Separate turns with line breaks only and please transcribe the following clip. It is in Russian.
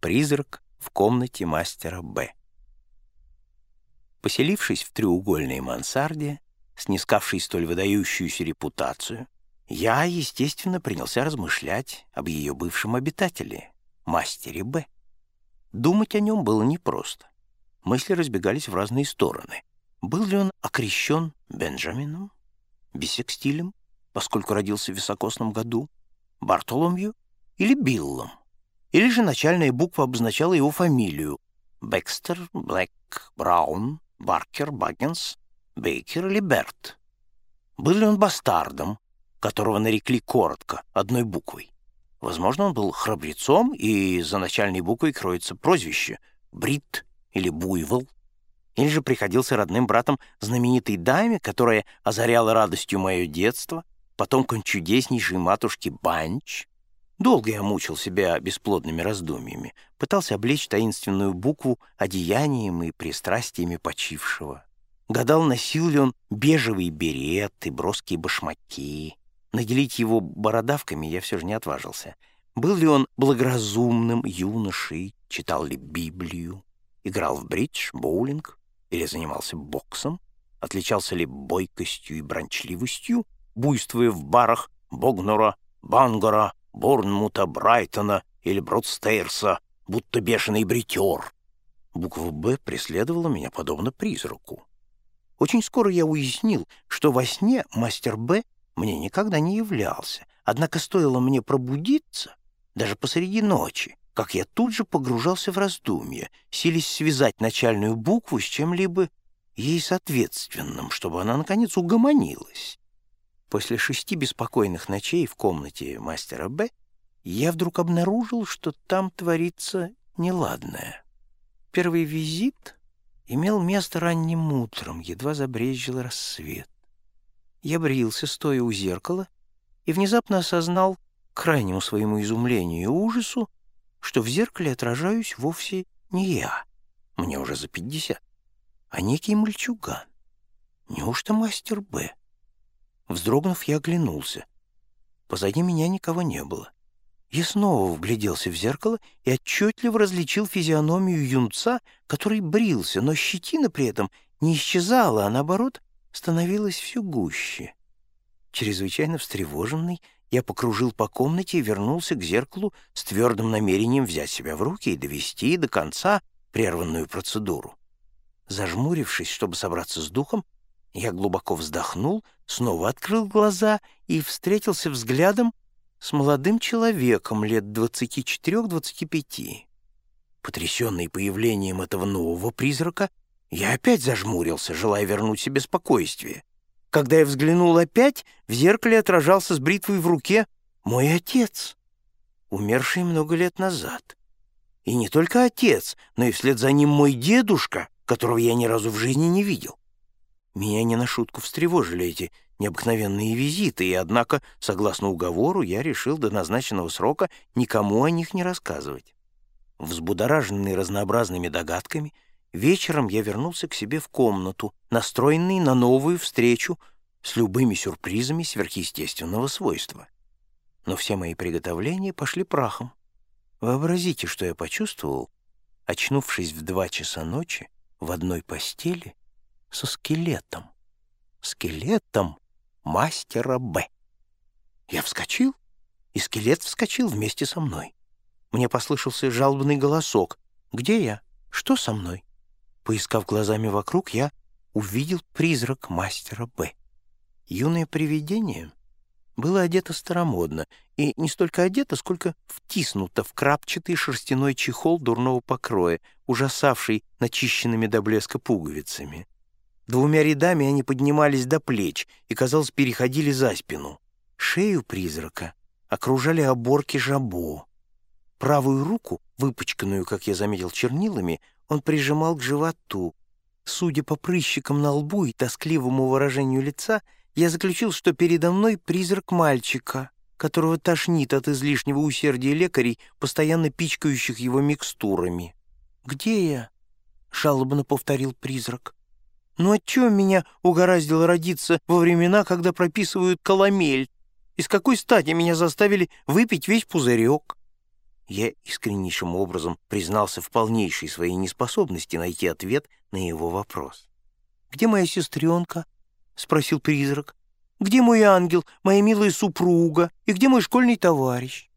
Призрак в комнате мастера Б. Поселившись в треугольной мансарде, снискавшей столь выдающуюся репутацию, я, естественно, принялся размышлять об ее бывшем обитателе, мастере Б. Думать о нем было непросто. Мысли разбегались в разные стороны. Был ли он окрещен Бенджамином, бисекстилем, поскольку родился в високосном году, Бартоломью или Биллом? Или же начальная буква обозначала его фамилию — Бекстер, Блэк, Браун, Баркер, Баггинс, Бейкер или Берт? Был ли он бастардом, которого нарекли коротко, одной буквой? Возможно, он был храбрецом, и за начальной буквой кроется прозвище — Брит или Буйвол. Или же приходился родным братом знаменитой даме, которая озаряла радостью мое детство, потомком чудеснейшей матушки Банч, Долго я мучил себя бесплодными раздумьями, пытался облечь таинственную букву одеянием и пристрастиями почившего. Гадал, носил ли он бежевый берет и броские башмаки. Наделить его бородавками я все же не отважился. Был ли он благоразумным юношей, читал ли Библию, играл в бридж, боулинг или занимался боксом, отличался ли бойкостью и брончливостью, буйствуя в барах Богнора, Бангора, Борнмута, Брайтона или Бродстейрса, будто бешеный бритер. Буква «Б» преследовала меня подобно призраку. Очень скоро я уяснил, что во сне мастер «Б» мне никогда не являлся, однако стоило мне пробудиться, даже посреди ночи, как я тут же погружался в раздумья, сились связать начальную букву с чем-либо ей соответственным, чтобы она, наконец, угомонилась. После шести беспокойных ночей в комнате мастера Б я вдруг обнаружил, что там творится неладное. Первый визит имел место ранним утром, едва забрезжил рассвет. Я брился, стоя у зеркала, и внезапно осознал, к крайнему своему изумлению и ужасу, что в зеркале отражаюсь вовсе не я, мне уже за пятьдесят, а некий мальчуган. Неужто мастер Б? Вздрогнув, я оглянулся. Позади меня никого не было. Я снова вгляделся в зеркало и отчетливо различил физиономию юнца, который брился, но щетина при этом не исчезала, а наоборот становилась все гуще. Чрезвычайно встревоженный, я покружил по комнате и вернулся к зеркалу с твердым намерением взять себя в руки и довести до конца прерванную процедуру. Зажмурившись, чтобы собраться с духом, я глубоко вздохнул, снова открыл глаза и встретился взглядом с молодым человеком лет 24-25. Потрясенный появлением этого нового призрака, я опять зажмурился, желая вернуть себе спокойствие. Когда я взглянул опять, в зеркале отражался с бритвой в руке мой отец, умерший много лет назад. И не только отец, но и вслед за ним мой дедушка, которого я ни разу в жизни не видел. Меня не на шутку встревожили эти необыкновенные визиты, и, однако, согласно уговору, я решил до назначенного срока никому о них не рассказывать. Взбудораженный разнообразными догадками, вечером я вернулся к себе в комнату, настроенный на новую встречу с любыми сюрпризами сверхъестественного свойства. Но все мои приготовления пошли прахом. Вообразите, что я почувствовал, очнувшись в два часа ночи в одной постели со скелетом. Скелетом мастера Б. Я вскочил, и скелет вскочил вместе со мной. Мне послышался жалобный голосок. «Где я? Что со мной?» Поискав глазами вокруг, я увидел призрак мастера Б. Юное привидение было одето старомодно, и не столько одето, сколько втиснуто в крапчатый шерстяной чехол дурного покроя, ужасавший начищенными до блеска пуговицами. Двумя рядами они поднимались до плеч и, казалось, переходили за спину. Шею призрака окружали оборки жабо. Правую руку, выпачканную, как я заметил, чернилами, он прижимал к животу. Судя по прыщикам на лбу и тоскливому выражению лица, я заключил, что передо мной призрак мальчика, которого тошнит от излишнего усердия лекарей, постоянно пичкающих его микстурами. «Где я?» — жалобно повторил призрак. Ну отчего меня угораздило родиться во времена, когда прописывают коломель? Из какой стати меня заставили выпить весь пузырек? Я искреннейшим образом признался в полнейшей своей неспособности найти ответ на его вопрос. «Где моя сестренка?» — спросил призрак. «Где мой ангел, моя милая супруга? И где мой школьный товарищ?»